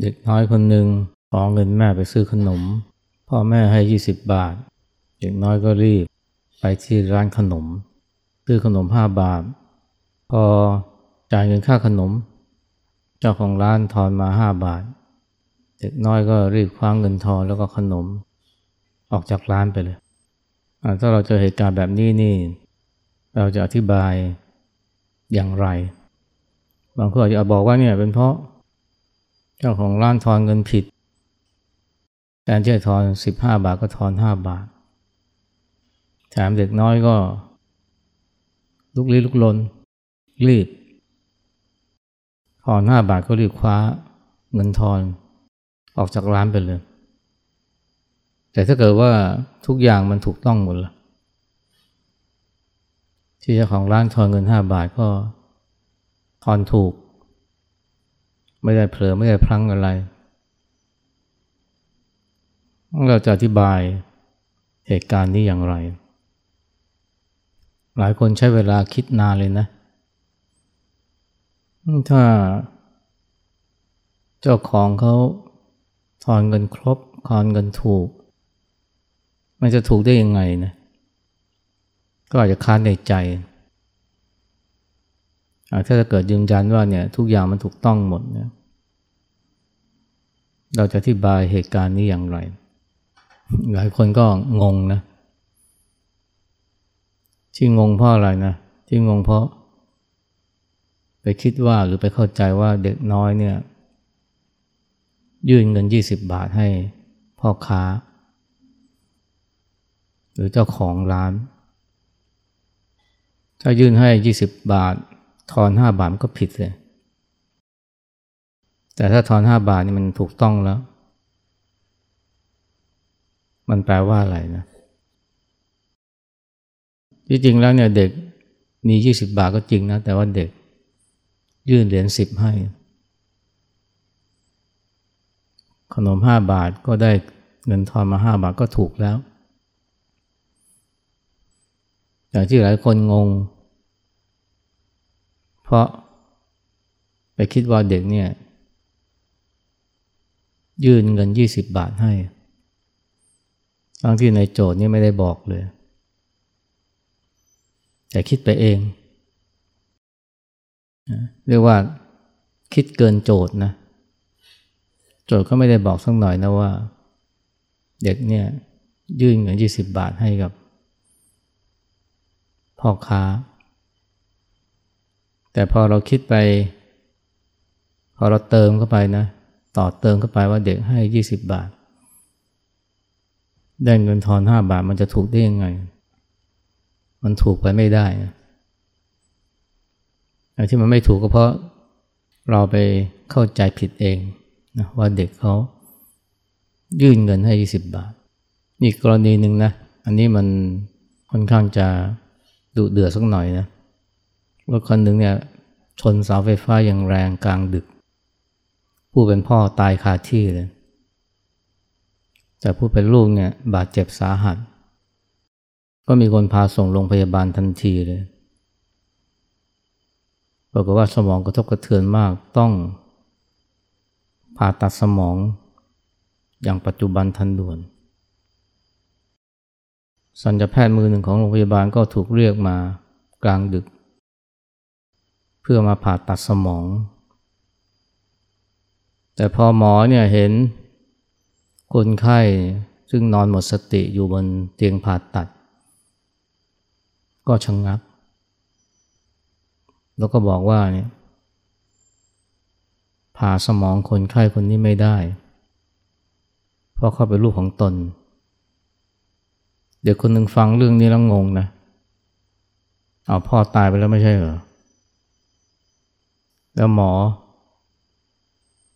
เด็กน้อยคนหนึ่งขอเงินแม่ไปซื้อขนม พ่อแม่ให้ยี่สิบบาท เด็กน้อยก็รีบไปที่ร้านขนม ซื้อขนมห้าบาท พอจ่ายเงินค่าขนม เจ้าของร้านทอนมาห้าบาท เด็กน้อยก็รีบคว้างเงินทอนแล้วก็ขนม ออกจากร้านไปเลย ถ้าเราเจอเหตุการณ์แบบนี้นี่ เราจะอธิบายอย่างไร บางคนอาจจะบอกว่าเนี่ยเป็นเพราะ เจ้าของร้านทอนเงินผิดแทนที่จะทอนสิบห้าบาทก็ทอนห้าบาท แถมเด็กน้อยก็ ลุกลี้ลุกลน รีบทอนห้าบาทก็รีบคว้าเงินทอนออกจากร้านไปเลย แต่ถ้าเกิดว่าทุกอย่างมันถูกต้องหมดละที่เจ้าของร้านทอนเงินห้าบาทก็ทอนถูก ไม่ได้เผลอไม่ได้พลั้งอะไร เราจะอธิบายเหตุการณ์นี้อย่างไร หลายคนใช้เวลาคิดนานเลยนะ ถ้าเจ้าของเขาทอนเงินครบทอนเงินถูก มันจะถูกได้ยังไงนะ ก็อาจจะค้านในใจ ถ้าจะเกิดยืนยันว่าเนี่ยทุกอย่างมันถูกต้องหมดเนี่ยเราจะอธิบายเหตุการณ์นี้อย่างไร หลายคนก็งงนะ ที่งงเพราะอะไรนะ ที่งงเพราะ ไปคิดว่าหรือไปเข้าใจว่าเด็กน้อยเนี่ย ยื่นเงินยี่สิบบาทให้พ่อค้า หรือเจ้าของร้าน ถ้ายื่นให้ยี่สิบบาท ทอนห้าบาทมันก็ผิดเลย แต่ถ้าทอนห้าบาทนี่มันถูกต้องแล้ว มันแปลว่าอะไรนะที่จริงแล้วเนี่ยเด็กมียี่สิบบาทก็จริงนะ แต่ว่าเด็กยื่นเหรียญสิบให้ ขนมห้าบาทก็ได้เงินทอนมาห้าบาทก็ถูกแล้ว อย่างที่หลายคนงง เพราะไปคิดว่าเด็กเนี่ย ยื่นเงินยี่สิบบาทให้ ทั้งที่ในโจทย์นี่ไม่ได้บอกเลย แต่คิดไปเอง เรียกว่าคิดเกินโจทย์นะ โจทย์ก็ไม่ได้บอกสักหน่อยนะว่า เด็กเนี่ยยื่นเงินยี่สิบบาทให้กับพ่อค้า แต่พอเราคิดไป พอเราเติมเข้าไปนะ ต่อเติมเข้าไปว่าเด็กให้ยี่สิบบาท ได้เงินทอนห้าบาทมันจะถูกได้ยังไง มันถูกไปไม่ได้นะที่มันไม่ถูกก็เพราะเราไปเข้าใจผิดเองนะว่าเด็กเขายื่นเงินให้ยี่สิบบาทอีกกรณีหนึ่งนะ อันนี้มันค่อนข้างจะดุเดือดสักหน่อยนะ รถคันหนึ่งเนี่ยชนเสาไฟฟ้าอย่างแรงกลางดึก ผู้เป็นพ่อตายคาที่เลย แต่ผู้เป็นลูกเนี่ยบาดเจ็บสาหัส ก็มีคนพาส่งโรงพยาบาลทันทีเลยบอกว่าสมองกระทบกระเทือนมากต้องผ่าตัดสมองอย่างปัจจุบันทันด่วน สัญญาแพทย์มือหนึ่งของโรงพยาบาลก็ถูกเรียกมากลางดึก เพื่อมาผ่าตัดสมอง แต่พอหมอเนี่ยเห็นคนไข้ซึ่งนอนหมดสติอยู่บนเตียงผ่าตัด ก็ชะงงัก แล้วก็บอกว่าเนี่ยผ่าสมองคนไข้คนนี้ไม่ได้ เพราะเขาเป็นลูกของตน เดี๋ยวคนหนึ่งฟังเรื่องนี้แล้วงงนะ เอาพ่อตายไปแล้วไม่ใช่เหรอ แล้วหมอ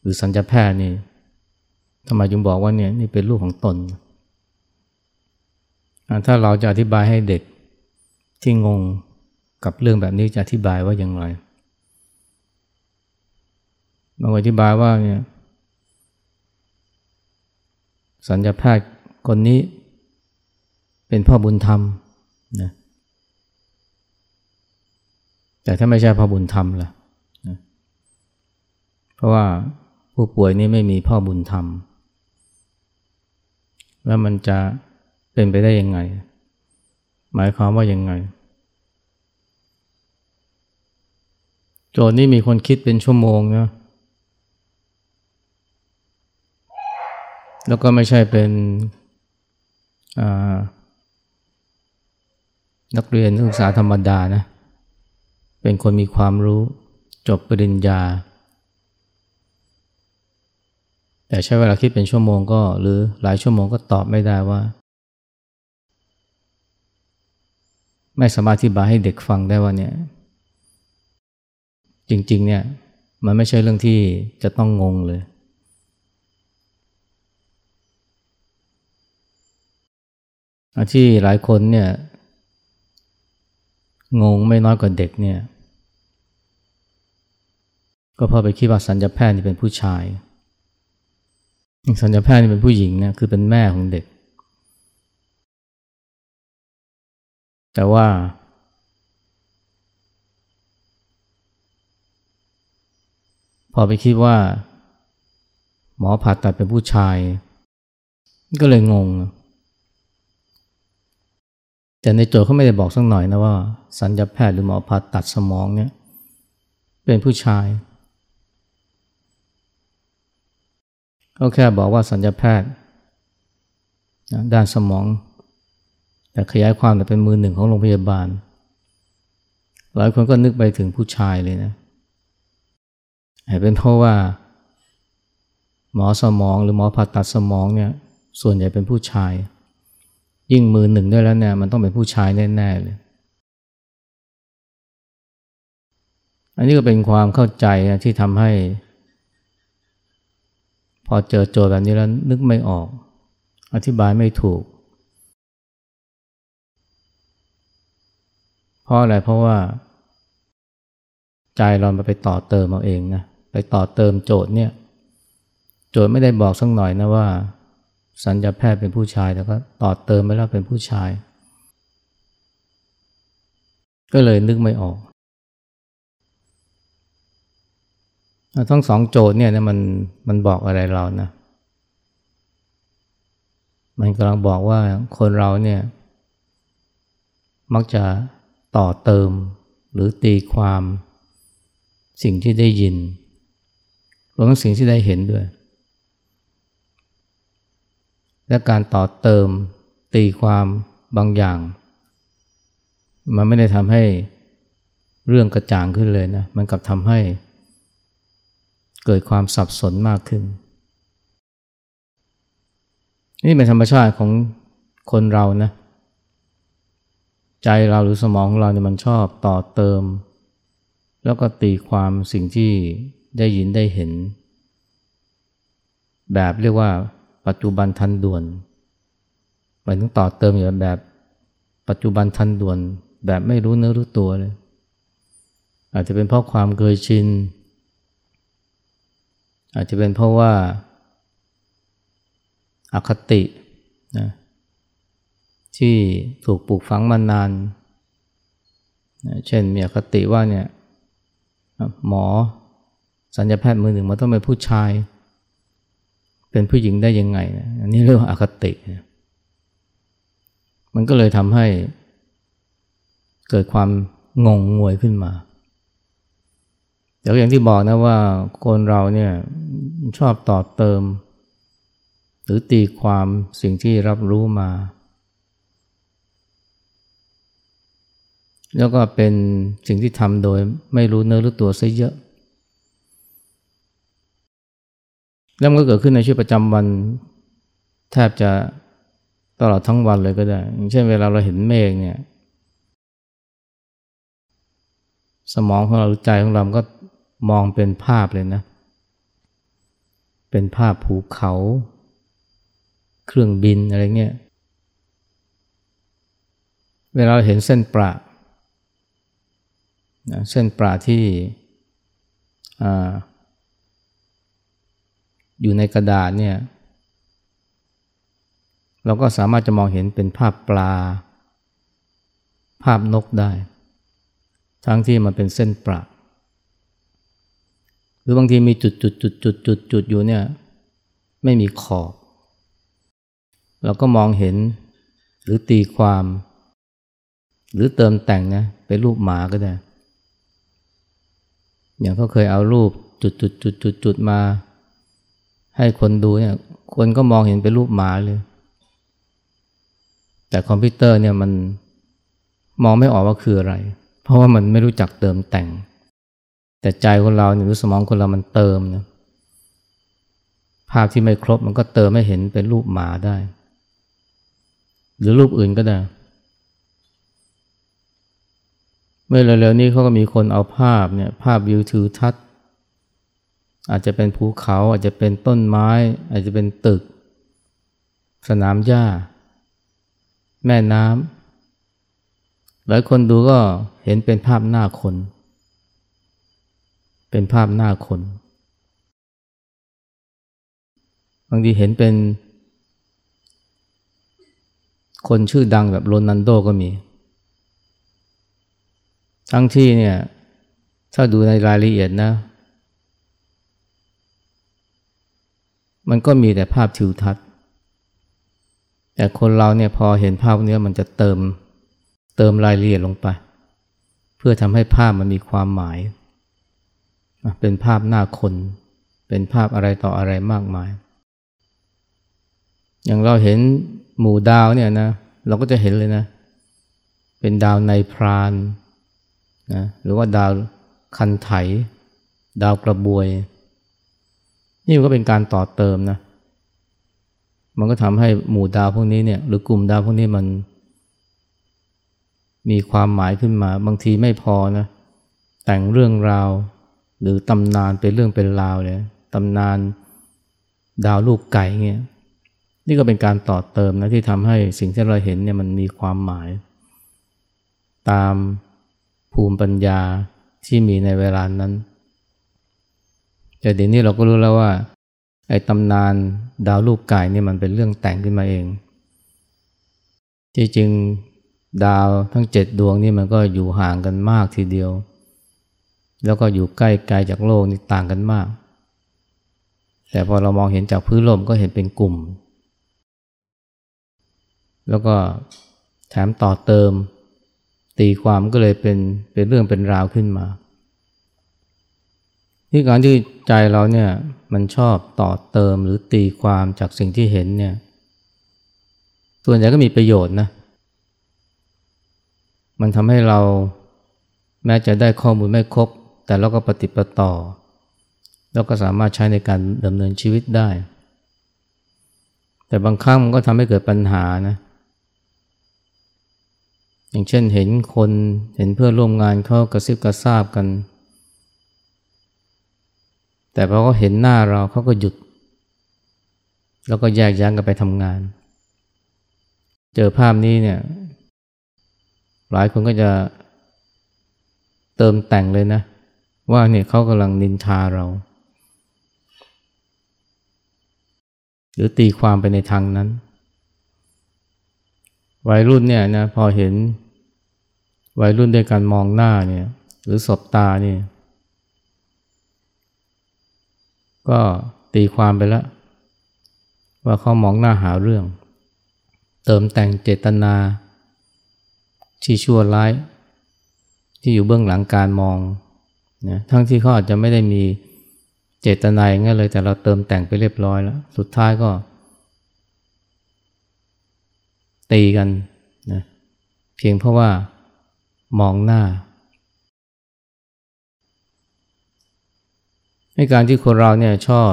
หรือสัญญาแพทย์นี่ทำไมจึงบอกว่าเนี่ยนี่เป็นลูกของตน ถ้าเราจะอธิบายให้เด็กที่งงกับเรื่องแบบนี้จะอธิบายว่าอย่างไรบางอธิบายว่าเนี่ยสัญญาแพทย์คนนี้เป็นพ่อบุญธรรมนะแต่ถ้าไม่ใช่พ่อบุญธรรมล่ะ ราะว่าผู้ป่วยนี่ไม่มีพ่อบุญธรรม แล้วมันจะเป็นไปได้ยังไง หมายความว่ายังไง โจทย์นี้มีคนคิดเป็นชั่วโมงนะแล้วก็ไม่ใช่เป็นนักเรียนนักศึกษาธรรมดานะ เป็นคนมีความรู้จบปริญญา แต่ใช้เวลาคิดเป็นชั่วโมงก็ หรือหลายชั่วโมงก็ตอบไม่ได้ว่า ไม่สามารถที่บายให้เด็กฟังได้ว่าเนี่ย จริง ๆ เนี่ย มันไม่ใช่เรื่องที่จะต้องงงเลยที่หลายคนเนี่ย งงไม่น้อยกว่าเด็กเนี่ย ก็เพราะไปคิดว่าสัญญาแพทย์นี่เป็นผู้ชาย สัญญาแพทย์นี่เป็นผู้หญิงนี่ยคือเป็นแม่ของเด็ก แต่ว่า พอไปคิดว่า หมอผ่าตัดเป็นผู้ชาย ก็เลยงง แต่ในโจทย์เขาไม่ได้บอกสักหน่อยนะว่า สัญญาแพทย์หรือหมอผ่าตัดสมองเนี่ยเป็นผู้ชาย เขาแค่บอกว่าสัญญาแพทย์ด้านสมอง แต่ขยายความแต่เป็นมือหนึ่งของโรงพยาบาล หลายคนก็นึกไปถึงผู้ชายเลยนะอาจเป็นเพราะว่า หมอสมองหรือหมอผ่าตัดสมองเนี่ยส่วนใหญ่เป็นผู้ชาย ยิ่งมือหนึ่งด้วยแล้วเนี่ยมันต้องเป็นผู้ชายแน่ๆเลย อันนี้ก็เป็นความเข้าใจที่ทำให้ พอเจอโจทย์แบบนี้แล้วนึกไม่ออก อธิบายไม่ถูก เพราะอะไรเพราะว่า ใจเราไปต่อเติมเอาเองนะไปต่อเติมโจทย์เนี่ย โจทย์ไม่ได้บอกสักหน่อยนะว่า สัญญาแพทย์เป็นผู้ชายแต่ก็ต่อเติมไปแล้วเป็นผู้ชาย ก็เลยนึกไม่ออก ทั้งสองโจทย์เนี่ยมันมันบอกอะไรเรานะ มันกำลังบอกว่าคนเราเนี่ย มักจะต่อเติมหรือตีความสิ่งที่ได้ยินรวมทั้งสิ่งที่ได้เห็นด้วย และการต่อเติมตีความบางอย่าง มันไม่ได้ทำให้เรื่องกระจ่างขึ้นเลยนะ มันกลับทำให้ เกิดความสับสนมากขึ้น นี่เป็นธรรมชาติของคนเรานะ ใจเราหรือสมองของเราเนี่ยมันชอบต่อเติม แล้วก็ตีความสิ่งที่ได้ยินได้เห็น แบบเรียกว่าปัจจุบันทันด่วนหมายถึงต่อเติมอยู่แบบปัจจุบันทันด่วน แบบไม่รู้เนื้อรู้ตัวเลย อาจจะเป็นเพราะความเคยชิน อาจจะเป็นเพราะว่าอาคตินะที่ถูกปลูกฝังมานานนะเช่นมีอคติว่าเนี่ยหมอสัญญาแพทย์มือหนึ่งมันต้องเป็นผู้ชาย เป็นผู้หญิงได้ยังไงนะอันนี้เรื่องอคตินะมันก็เลยทำให้เกิดความงงงวยขึ้นมา แต่อย่างที่บอกนะว่าคนเราเนี่ยชอบต่อเติม หรือตีความสิ่งที่รับรู้มา แล้วก็เป็นสิ่งที่ทำโดยไม่รู้เนื้อรู้ตัวซะเยอะ แล้วมันก็เกิดขึ้นในชีวิตประจำวัน แทบจะตลอดทั้งวันเลยก็ได้ อย่างเช่นเวลาเราเห็นเมฆเนี่ย สมองของเราใจของเราก็ มองเป็นภาพเลยนะ เป็นภาพภูเขา เครื่องบินอะไรเงี้ย เวลาเราเห็นเส้นประนะเส้นประที่อ่าอยู่ในกระดาษเนี่ย เราก็สามารถจะมองเห็นเป็นภาพปลา ภาพนกได้ ทั้งที่มันเป็นเส้นประ หรือบางทีมีจุดจุดจุดจุดจุดจุดอยู่เนี่ยไม่มีขอบ เราก็มองเห็นหรือตีความ หรือเติมแต่งนะเป็นรูปหมาก็ได้ อย่างเขาเคยเอารูปจุดจุดจุดจุดจุดมา ให้คนดูเนี่ยคนก็มองเห็นเป็นรูปหมาเลย แต่คอมพิวเตอร์เนี่ยมันมองไม่ออกว่าคืออะไร เพราะว่ามันไม่รู้จักเติมแต่ง แต่ใจคนเราเนี่ยหรือสมองคนเรามันเติมนะภาพที่ไม่ครบมันก็เติมให้เห็นเป็นรูปหมาได้ หรือรูปอื่นก็ได้ เมื่อเร็วๆนี้เขาก็มีคนเอาภาพเนี่ยภาพวิวทิวทัศน์อาจจะเป็นภูเขาอาจจะเป็นต้นไม้ อาจจะเป็นตึก สนามหญ้า แม่น้ำหลายคนดูก็เห็นเป็นภาพหน้าคน เป็นภาพหน้าคน บางทีเห็นเป็น คนชื่อดังแบบโรนันโดก็มี ทั้งที่เนี่ย ถ้าดูในรายละเอียดนะ มันก็มีแต่ภาพทิวทัศน์ แต่คนเราเนี่ยพอเห็นภาพเนี้มันจะเติมเติมรายละเอียดลงไป เพื่อทำให้ภาพมันมีความหมาย เป็นภาพหน้าคน เป็นภาพอะไรต่ออะไรมากมาย อย่างเราเห็นหมู่ดาวเนี่ยนะ เราก็จะเห็นเลยนะ เป็นดาวในพรานนะหรือว่าดาวคันไถ ดาวกระบวย นี่มันก็เป็นการต่อเติมนะ มันก็ทำให้หมู่ดาวพวกนี้เนี่ย หรือกลุ่มดาวพวกนี้มัน มีความหมายขึ้นมา บางทีไม่พอนะ แต่งเรื่องราว หรือตำนานเป็นเรื่องเป็นราวเลยตำนานดาวลูกไก่เงี้ยนี่ก็เป็นการต่อเติมนะที่ทำให้สิ่งที่เราเห็นเนี่ยมันมีความหมาย ตามภูมิปัญญาที่มีในเวลานั้น แต่เดี๋ยวนี้เราก็รู้แล้วว่าไอ้ตำนานดาวลูกไก่นี่มันเป็นเรื่องแต่งขึ้นมาเอง ที่จริงดาวทั้งเจ็ดดวงนี่มันก็อยู่ห่างกันมากทีเดียว แล้วก็อยู่ใกล้ไกลจากโลกนี่ต่างกันมาก แต่พอเรามองเห็นจากพื้นลกก็เห็นเป็นกลุ่ม แล้วก็แถมต่อเติม ตีความก็เลยเป็นเป็นเรื่องเป็นราวขึ้นมาที่การที่ใจเราเนี่ยมันชอบต่อเติมหรือตีความจากสิ่งที่เห็นเนี่ยส่วนใหญ่ก็มีประโยชน์นะ มันทำให้เราแม้จะได้ข้อมูลไม่ครบ แต่เราก็ปฏิปต่อ แล้วก็สามารถใช้ในการดำเนินชีวิตได้ แต่บางครั้งมันก็ทำให้เกิดปัญหานะอย่างเช่นเห็นคนเห็นเพื่อนร่วมงานเขากระซิบกระซาบกัน แต่พอเขาเห็นหน้าเราเขาก็หยุด แล้วก็แยกย้ายกันไปทำงาน เจอภาพนี้เนี่ย หลายคนก็จะเติมแต่งเลยนะ ว่าเนี่ยเขากำลังนินทาเรา หรือตีความไปในทางนั้น วัยรุ่นเนี่ยนะพอเห็น วัยรุ่นด้วยการมองหน้าเนี่ยหรือสบตาเนี่ยก็ตีความไปแล้ว ว่าเขามองหน้าหาเรื่อง เติมแต่งเจตนาที่ชั่วร้าย ที่อยู่เบื้องหลังการมอง นะทั้งที่เขาอาจจะไม่ได้มีเจตนาอย่างนั้นเลย แต่เราเติมแต่งไปเรียบร้อยแล้ว สุดท้ายก็ ตีกันนะเพียงเพราะว่ามองหน้าในการที่คนเราเนี่ยชอบ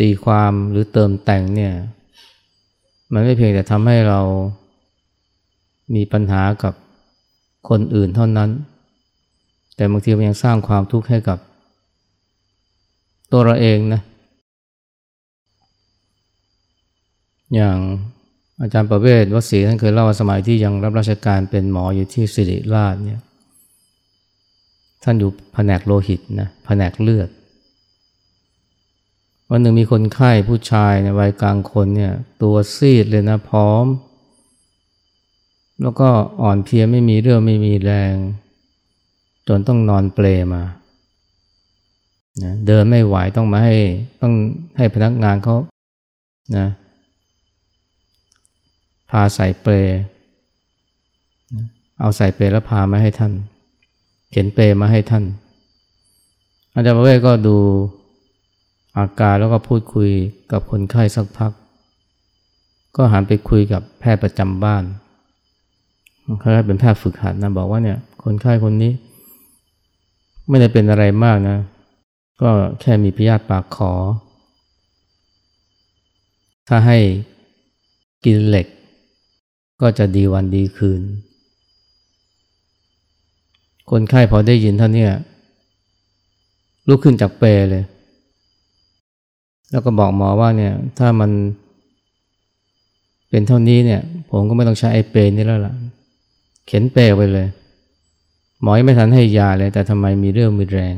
ตีความหรือเติมแต่งเนี่ย มันไม่เพียงแต่ทำให้เรามีปัญหากับคนอื่นเท่านั้น แต่บางทีมันยังสร้างความทุกข์ให้กับ ตัวเราเองนะ อย่างอาจารย์ประเวศวสีท่านเคยเล่าว่าสมัยที่ยังรับราชการเป็นหมออยู่ที่สิริราชเนี่ย ท่านอยู่แผนกโลหิตนะแผนกเลือด วันหนึ่งมีคนไข้ผู้ชายในวัยกลางคนเนี่ย ตัวซีดเลยนะพร้อม แล้วก็อ่อนเพลียไม่มีเรื่องไม่มีแรง จนต้องนอนเปลมานะเดินไม่ไหวต้องมาให้ต้องให้พนักงานเขานะพาใส่เปลเอาใส่เปลแล้วพามาให้ท่าน เข็นเปลมาให้ท่าน อาจารย์ประเวศก็ดูอาการแล้วก็พูดคุยกับคนไข้สักพัก ก็หันไปคุยกับแพทย์ประจำบ้านเขาเป็นแพทย์ฝึกหัดนะบอกว่าเนี่ยคนไข้คนนี้ ไม่ได้เป็นอะไรมากนะ ก็แค่มีพยาธิปากขอ ถ้าให้กินเหล็ก ก็จะดีวันดีคืน คนไข้พอได้ยินเท่านี้ลุกขึ้นจากเปเลย แล้วก็บอกหมอว่าเนี่ย ถ้ามันเป็นเท่านี้เนี่ย ผมก็ไม่ต้องใช้ไอ้เปนี้แล้วล่ะ เข็นเปไปเลย หมอยังไม่ทันให้ยาเลย แต่ทำไมมีเรื่องมีแรง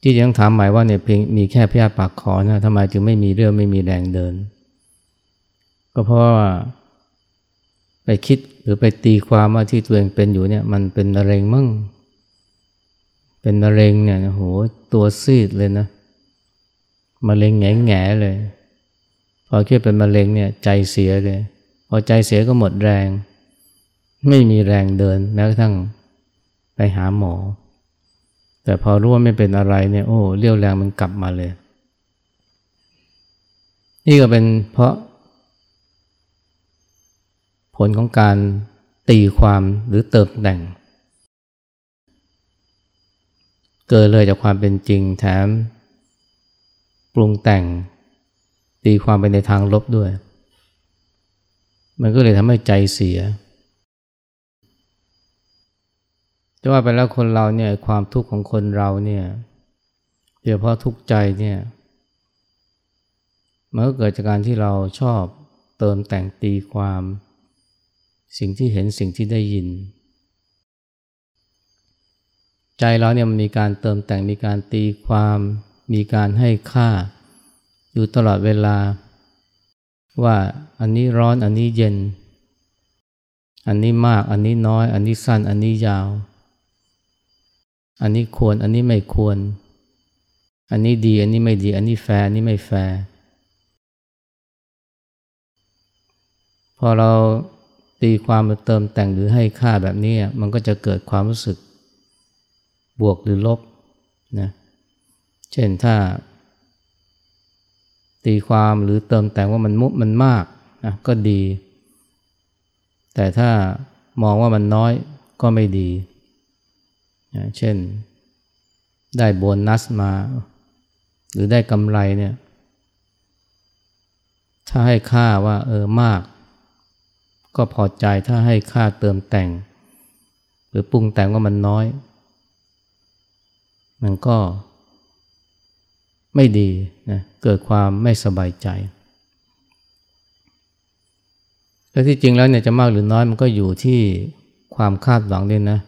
ที่ยังถามหมายว่าเนี่ยเพียงมีแค่พยาธิปากคอนะทำไมจึงไม่มีเรื่องไม่มีแรงเดิน ก็เพราะว่าไปคิดหรือไปตีความว่าที่ตัวเองเป็นอยู่เนี่ย มันเป็นมะเร็งมั่ง เป็นมะเร็งเนี่ยโหตัวซีดเลยนะมะเร็งแง่แง่เลย พอคิดเป็นมะเร็งเนี่ยใจเสียเลย พอใจเสียก็หมดแรง ไม่มีแรงเดินแม้กระทั่งไปหาหมอ แต่พอรู้ว่าไม่เป็นอะไรเนี่ยโอ้เรี่ยวแรงมันกลับมาเลย นี่ก็เป็นเพราะ ผลของการตีความหรือเติมแต่ง เกิดเลยจากความเป็นจริงแถม ปรุงแต่ง ตีความไปในทางลบด้วย มันก็เลยทำให้ใจเสีย จะว่าไปแล้วคนเราเนี่ยความทุกข์ของคนเราเนี่ยโดยเฉพาะทุกข์ใจเนี่ยมันก็เกิดจากการที่เราชอบเติมแต่งตีความ สิ่งที่เห็นสิ่งที่ได้ยิน ใจเราเนี่ยมันมีการเติมแต่งมีการตีความ มีการให้ค่า อยู่ตลอดเวลา ว่าอันนี้ร้อนอันนี้เย็น อันนี้มากอันนี้น้อย อันนี้สั้นอันนี้ยาว อันนี้ควร อันนี้ไม่ควร อันนี้ดี อันนี้ไม่ดี อันนี้แฟร์อันนี้ไม่แฟร์พอเราตีความมาเติมแต่งหรือให้ค่าแบบนี้มันก็จะเกิดความรู้สึกบวกหรือลบนะเช่นถ้า ตีความหรือเติมแต่งว่ามันมุมันมากนะก็ดี แต่ถ้ามองว่ามันน้อยก็ไม่ดี เช่น ได้โบนัสมา หรือได้กำไรเนี่ย ถ้าให้ค่าว่าเออมาก ก็พอใจถ้าให้ค่าเติมแต่ง หรือปรุงแต่งว่ามันน้อย มันก็ไม่ดีนะเกิดความไม่สบายใจและที่จริงแล้วเนี่ยจะมากหรือน้อยมันก็อยู่ที่ความคาดหวังด้วยนะ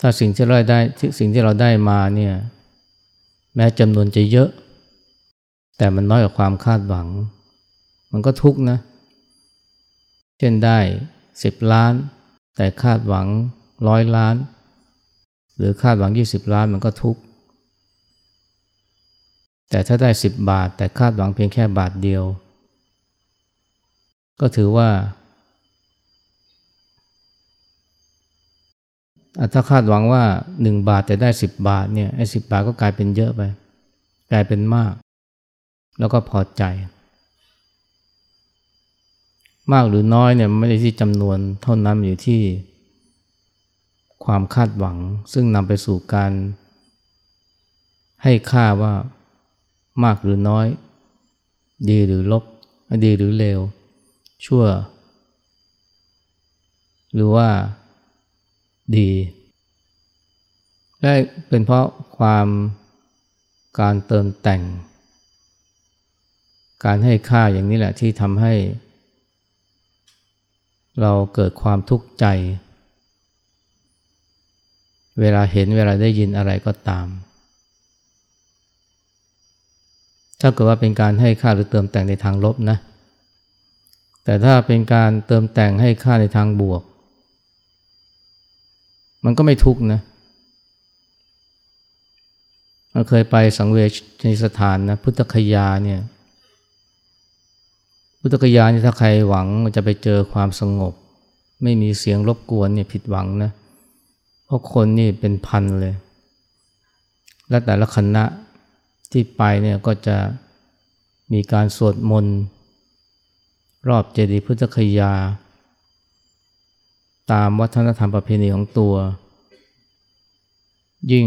ถ้าสิ่งที่เราได้สิ่งที่เราได้มาเนี่ยแม้จำนวนจะเยอะ แต่มันน้อยกว่าความคาดหวัง มันก็ทุกนะ เช่นได้สิบล้าน แต่คาดหวังร้อยล้าน หรือคาดหวังยี่สิบล้านมันก็ทุกแต่ถ้าได้สิบบาท แต่คาดหวังเพียงแค่บาทเดียว ก็ถือว่า ถ้าคาดหวังว่าหนึ่งบาทแต่ได้สิบบาทเนี่ยไอ้สิบบาทก็กลายเป็นเยอะไป กลายเป็นมาก แล้วก็พอใจ มากหรือน้อยเนี่ยไม่ได้ที่จำนวนเท่านั้นอยู่ที่ ความคาดหวัง ซึ่งนำไปสู่การ ให้ค่าว่ามากหรือน้อย ดีหรือลบ ดีหรือเลวชั่ว หรือว่า ดี และเป็นเพราะความการเติมแต่ง การให้ค่าอย่างนี้แหละที่ทำให้ เราเกิดความทุกข์ใจ เวลาเห็นเวลาได้ยินอะไรก็ตาม ถ้าเกิดว่าเป็นการให้ค่าหรือเติมแต่งในทางลบนะ แต่ถ้าเป็นการเติมแต่งให้ค่าในทางบวก มันก็ไม่ทุกข์นะเคยไปสังเวชนสถานนะพุทธคยาเนี่ย พุทธคยาเนี่ยถ้าใครหวังจะไปเจอความสงบ ไม่มีเสียงรบกวนเนี่ยผิดหวังนะเพราะคนนี่เป็นพันเลย และแต่ละคณะที่ไปเนี่ยก็จะมีการสวดมนต์รอบเจดีย์พุทธคยา ตามวัฒนธรรมประเพณีของตัว ยิ่ง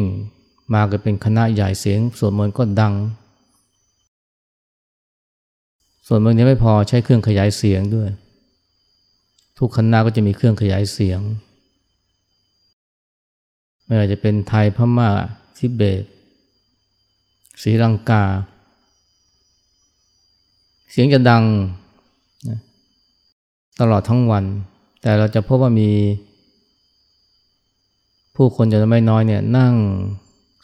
มากันเป็นคณะใหญ่เสียงสวดมนต์ก็ดังสวดมนต์นี้ไม่พอใช้เครื่องขยายเสียงด้วย ทุกคณะก็จะมีเครื่องขยายเสียง ไม่ว่าจะเป็นไทยพม่าทิเบตศรีลังกา เสียงจะดังตลอดทั้งวัน แต่เราจะพบว่ามี ผู้คนจะไม่น้อยเนี่ยนั่ง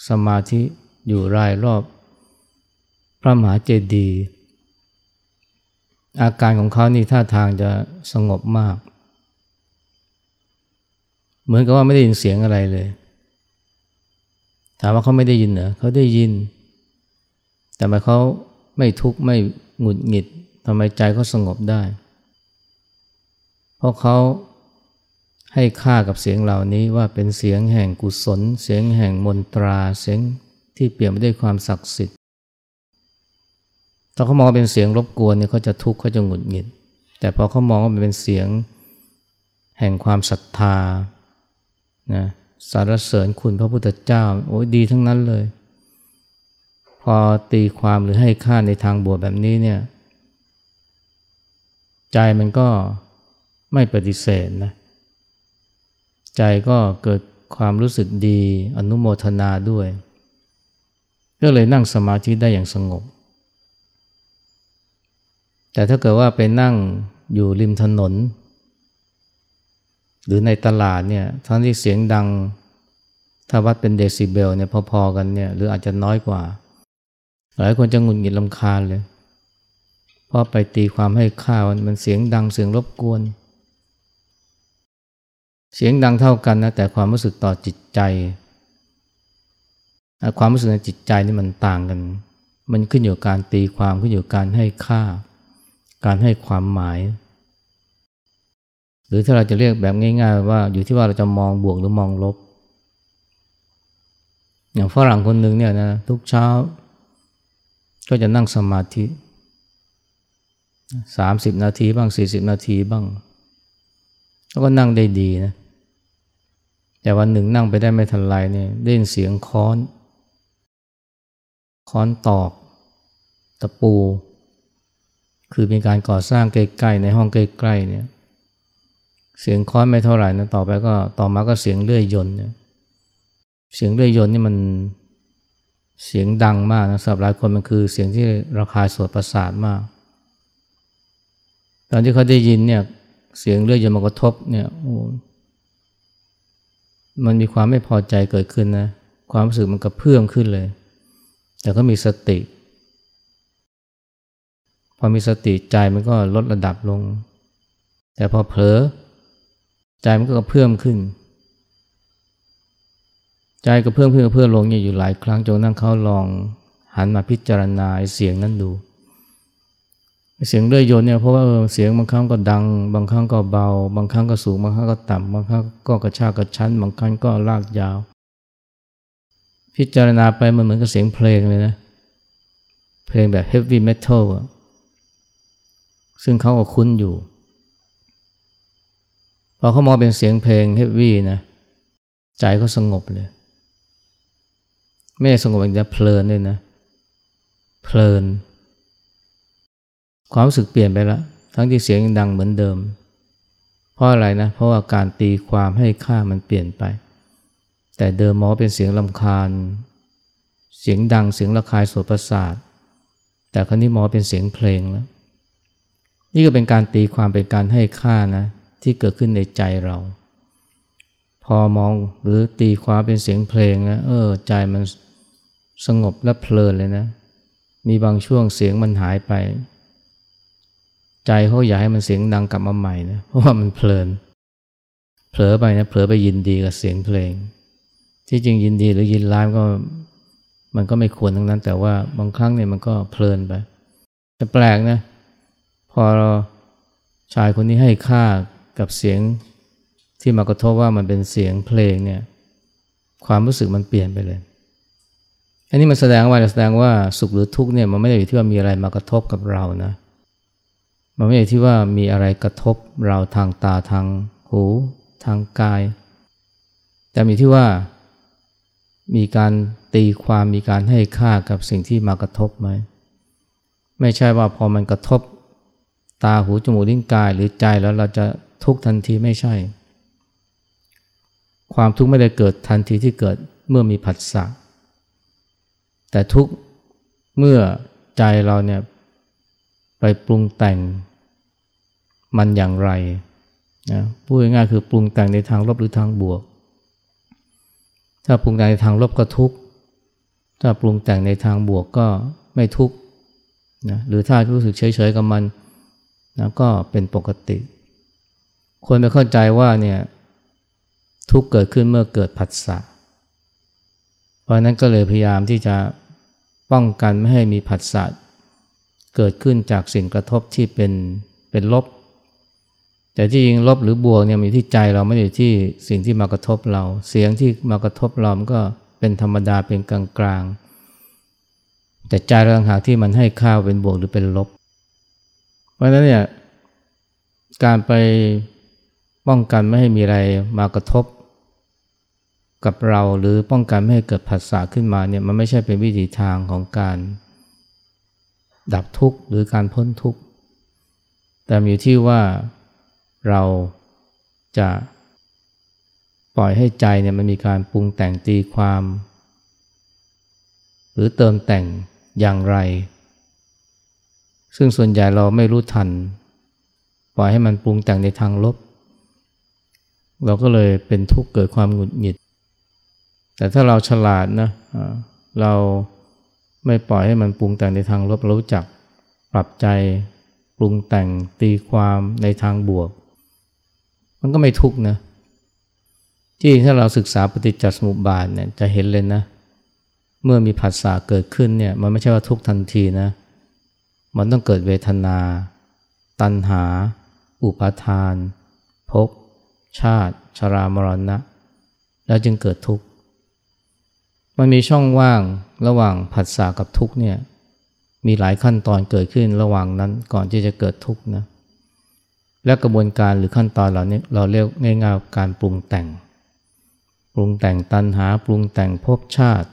สมาธิอยู่รายรอบพระมหาเจดีย์อาการของเขานี่ท่าทางจะสงบมาก เหมือนกับว่าไม่ได้ยินเสียงอะไรเลย ถามว่าเขาไม่ได้ยินเหรอเขาได้ยิน แต่ทำไมเขาไม่ทุกข์ไม่หงุดหงิดทำไมใจเขาสงบได้ ราะเขาให้ค่ากับเสียงเหล่านี้ว่าเป็นเสียงแห่งกุศล เสียงแห่งมนตราเสียงที่เปลี่ยนไปด้วยความศักดิ์สิทธิ์ถ้าเขามองเป็นเสียงรบกวนเนี่ยเขาจะทุกข์เขาจะหงุดหงิด แต่พอเขามองว่ามันเป็นเสียงแห่งความศรัทธานะสารเสริญคุณพระพุทธเจ้าโอ้ยดีทั้งนั้นเลย พอตีความหรือให้ค่าในทางบวชแบบนี้เนี่ย ใจมันก็ ไม่ปฏิเสธนะใจก็เกิดความรู้สึกดีอนุโมทนาด้วย ก็เลยนั่งสมาธิได้อย่างสงบ แต่ถ้าเกิดว่าไปนั่งอยู่ริมถนน หรือในตลาดเนี่ยทั้งที่เสียงดัง ถ้าวัดเป็นเดซิเบลเนี่ยพอๆกันเนี่ยหรืออาจจะน้อยกว่า หลายคนจะงุนหงิดลำคาญเลย เพราะไปตีความให้ค่าวมันเสียงดังเสียงรบกวนเเสียงดังเท่ากันนะแต่ความรู้สึกต่อจิตใจ ความรู้สึกในจิตใจนี่มันต่างกัน มันขึ้นอยู่การตีความขึ้นอยู่กับการให้ค่า การให้ความหมาย หรือถ้าเราจะเรียกแบบง่าย ๆ ว่าอยู่ที่ว่าเราจะมองบวกหรือมองลบ อย่างฝรั่งคนหนึ่งเนี่ยนะทุกเช้า ก็จะนั่งสมาธิสามสิบนาทีบ้างสี่สิบนาทีบ้าง แล้วก็นั่งได้ดีนะ แต่วันหนึ่งนั่งไปได้ไม่ทันไรเนี่ยได้ยินเสียงค้อน ค้อนตอก ตะปู คือเป็นการก่อสร้างใกล้ๆในห้องใกล้ๆเนี่ย เสียงค้อนไม่เท่าไหร่นะต่อไปก็ต่อมาก็เสียงเลื่อยยนต์เนี่ยเสียงเลื่อยยนต์นี่มันเสียงดังมากนะสำหรับหลายคนมันคือเสียงที่ราคาสวดประสาทมาก ตอนที่เขาได้ยินเนี่ย เสียงเลื่อยยนต์มากระทบเนี่ยโอ้มันมีความไม่พอใจเกิดขึ้นนะ ความรู้สึกมันกระเพื่อมขึ้นเลย แต่ก็มีสติ พอมีสติใจมันก็ลดระดับลง แต่พอเผลอ ใจมันก็กระเพื่อมขึ้น ใจกระเพื่อมขึ้นกระเพื่อมลงอยู่หลายครั้งจนนั่งเขาลองหันมาพิจารณาเสียงนั้นดู เสียงเลื่อยยนเนี่ยเพราะว่าเสียงบางครั้งก็ดัง บางครั้งก็เบา บางครั้งก็สูง บางครั้งก็ต่ำบางครั้งก็กระชากกระชั้น บางครั้งก็ลากยาว พิจารณาไปมันเหมือนกับเสียงเพลงเลยนะ เพลงแบบเฮฟวี่เมทัลซึ่งเขาก็คุ้นอยู่ พอเขามองเป็นเสียงเพลงเฮฟวี่นะ ใจเขาสงบเลย ไม่สงบอย่างเดียวเพลินด้วยนะ เพลิน ความรู้สึกเปลี่ยนไปแล้ว ทั้งที่เสียงยังดังเหมือนเดิม เพราะอะไรนะ เพราะว่าการตีความให้ค่ามันเปลี่ยนไป แต่เดิมมอเป็นเสียงลำคาญ เสียงดังเสียงระคายโสตประสาท แต่ครั้นี้มอเป็นเสียงเพลงแล้ว นี่ก็เป็นการตีความเป็นการให้ค่านะ ที่เกิดขึ้นในใจเรา พอมองหรือตีความเป็นเสียงเพลงนะเออใจมันสงบและเพลินเลยนะ มีบางช่วงเสียงมันหายไป ใจเขาอยากให้มันเสียงดังกลับมาใหม่นะเพราะว่ามันเพลิน เผลอไปนะเผลอไปยินดีกับเสียงเพลง ที่จริงยินดีหรือยินร้ายก็มันก็ไม่ควรทั้งนั้น แต่ว่าบางครั้งเนี่ยมันก็เพลินไปแต่แปลกนะ พอชายคนนี้ให้ค่ากับเสียงที่มากระทบว่ามันเป็นเสียงเพลงเนี่ย ความรู้สึกมันเปลี่ยนไปเลย อันนี้มันแสดงว่าแสดงว่าสุขหรือทุกข์เนี่ยมันไม่ได้อยู่ที่ว่ามีอะไรมากระทบกับเรานะ มันไม่ได้ที่ว่ามีอะไรกระทบเราทางตาทางหู ทางกาย แต่มีที่ว่ามีการตีความมีการให้ค่ากับสิ่งที่มากระทบไหมไม่ใช่ว่าพอมันกระทบ ตาหูจมูกลิ้นกายหรือใจแล้วเราจะทุกทันทีไม่ใช่ ความทุกข์ไม่ได้เกิดทันทีที่เกิดเมื่อมีผัสสะแต่ทุกเมื่อใจเราเนี่ย ไปปรุงแต่งมันอย่างไรนะพูดง่ายๆคือปรุงแต่งในทางลบหรือทางบวก ถ้าปรุงแต่งในทางลบก็ทุกข์ถ้าปรุงแต่งในทางบวกก็ไม่ทุกข์นะหรือถ้ารู้สึกเฉยๆกับมันนะก็เป็นปกติควรไปเข้าใจว่าเนี่ยทุกเกิดขึ้นเมื่อเกิดผัสสะเพราะนั้นก็เลยพยายามที่จะป้องกันไม่ให้มีผัสสะ เกิดขึ้นจากสิ่งกระทบที่เป็นเป็นลบ แต่ที่จริงลบหรือบวกเนี่ยมีที่ใจเราไม่ได้ที่สิ่งที่มากระทบเรา เสียงที่มากระทบเรามันก็เป็นธรรมดาเป็นกลางกลางแต่ใจเราหากที่มันให้ค่าเป็นบวกหรือเป็นลบ เพราะฉะนั้นเนี่ยการไปป้องกันไม่ให้มีอะไรมากระทบกับเราหรือป้องกันไม่ให้เกิดผัสสะขึ้นมาเนี่ยมันไม่ใช่เป็นวิธีทางของการ ดับทุกข์หรือการพ้นทุกข์ แต่อยู่ที่ว่าเราจะปล่อยให้ใจเนี่ยมันมีการปรุงแต่งตีความ หรือเติมแต่งอย่างไร ซึ่งส่วนใหญ่เราไม่รู้ทัน ปล่อยให้มันปรุงแต่งในทางลบ เราก็เลยเป็นทุกข์เกิดความหงุดหงิด แต่ถ้าเราฉลาดนะเรา ไม่ปล่อยให้มันปรุงแต่งในทางลบรู้จัก ปรับใจปรุงแต่งตีความในทางบวก มันก็ไม่ทุกนะ ที่ถ้าเราศึกษาปฏิจจสมุปบาทเนี่ยจะเห็นเลยนะ เมื่อมีผัสสะเกิดขึ้นเนี่ยมันไม่ใช่ว่าทุกทันทีนะ มันต้องเกิดเวทนา ตัณหา อุปาทานภพชาติ ชรามรณะ แล้วจึงเกิดทุกข์ มันมีช่องว่างระหว่างผัสสะกับทุกเนี่ยมีหลายขั้นตอนเกิดขึ้นระหว่างนั้นก่อนที่จะเกิดทุกข์นะและกระบวนการหรือขั้นตอนเหล่านี้เราเรียกง่ายๆการปรุงแต่ง ปรุงแต่งตัณหาปรุงแต่งภพชาติ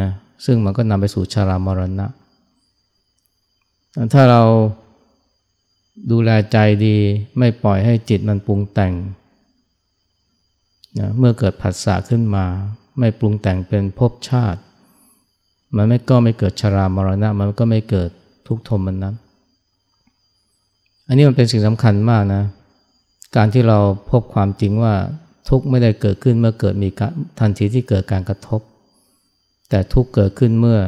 นะซึ่งมันก็นำไปสู่ชารามรณะ ถ้าเราดูแลใจดีไม่ปล่อยให้จิตมันปรุงแต่งนะเมื่อเกิดผัสสะขึ้นมา ไม่ปรุงแต่งเป็นภพชาติ มันไม่ก็ไม่เกิดชรามรณะ มันก็ไม่เกิดทุกข์ทมนั้น อันนี้มันเป็นสิ่งสำคัญมากนะ การที่เราพบความจริงว่าทุกข์ไม่ได้เกิดขึ้นเมื่อเกิดมีทันทีที่เกิดการกระทบ แต่ทุกข์เกิดขึ้นเมื่อ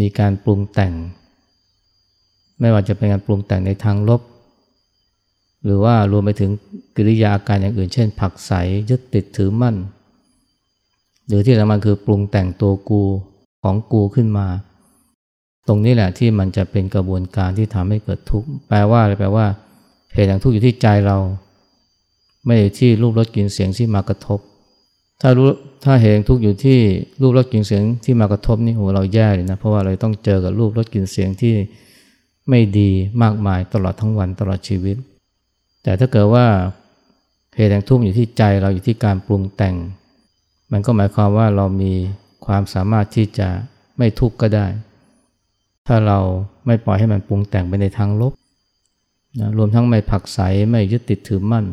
มีการปรุงแต่ง ไม่ว่าจะเป็นการปรุงแต่งในทางลบ หรือว่ารวมไปถึงกิริยาอาการอย่างอื่น เช่น ผักใสยึดติดถือมั่น หรือที่สำคัญคือปรุงแต่งตัวกูของกูขึ้นมา ตรงนี้แหละที่มันจะเป็นกระบวนการที่ทำให้เกิดทุกข์แปลว่าอะไรแปลว่าเหตุแห่งทุกข์อยู่ที่ใจเรา ไม่ได้ที่รูปรสกลิ่นเสียงที่มากระทบ ถ้ารู้ถ้าเหตุแห่งทุกข์อยู่ที่รูปรสกลิ่นเสียงที่มากระทบนี่โหเราแย่เลยนะเพราะว่าเราต้องเจอกับรูปรสกลิ่นเสียงที่ไม่ดีมากมายตลอดทั้งวันตลอดชีวิต แต่ถ้าเกิดว่าเหตุแห่งทุกข์อยู่ที่ใจเราอยู่ที่การปรุงแต่ง มันก็หมายความว่าเรามีความสามารถที่จะไม่ทุกข์ก็ได้ ถ้าเราไม่ปล่อยให้มันปรุงแต่งไปในทางลบนะรวมทั้งไม่ผักใสไม่ยึดติดถือมั่น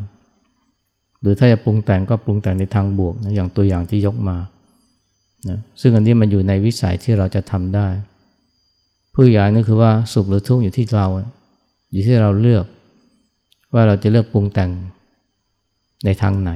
หรือถ้าจะปรุงแต่งก็ปรุงแต่งในทางบวกนะอย่างตัวอย่างที่ยกมานะซึ่งอันนี้มันอยู่ในวิสัยที่เราจะทำได้ ผู้ใหญ่นั่นคือว่าสุขหรือทุกข์อยู่ที่เรา อยู่ที่เราเลือก ว่าเราจะเลือกปรุงแต่งในทางไหน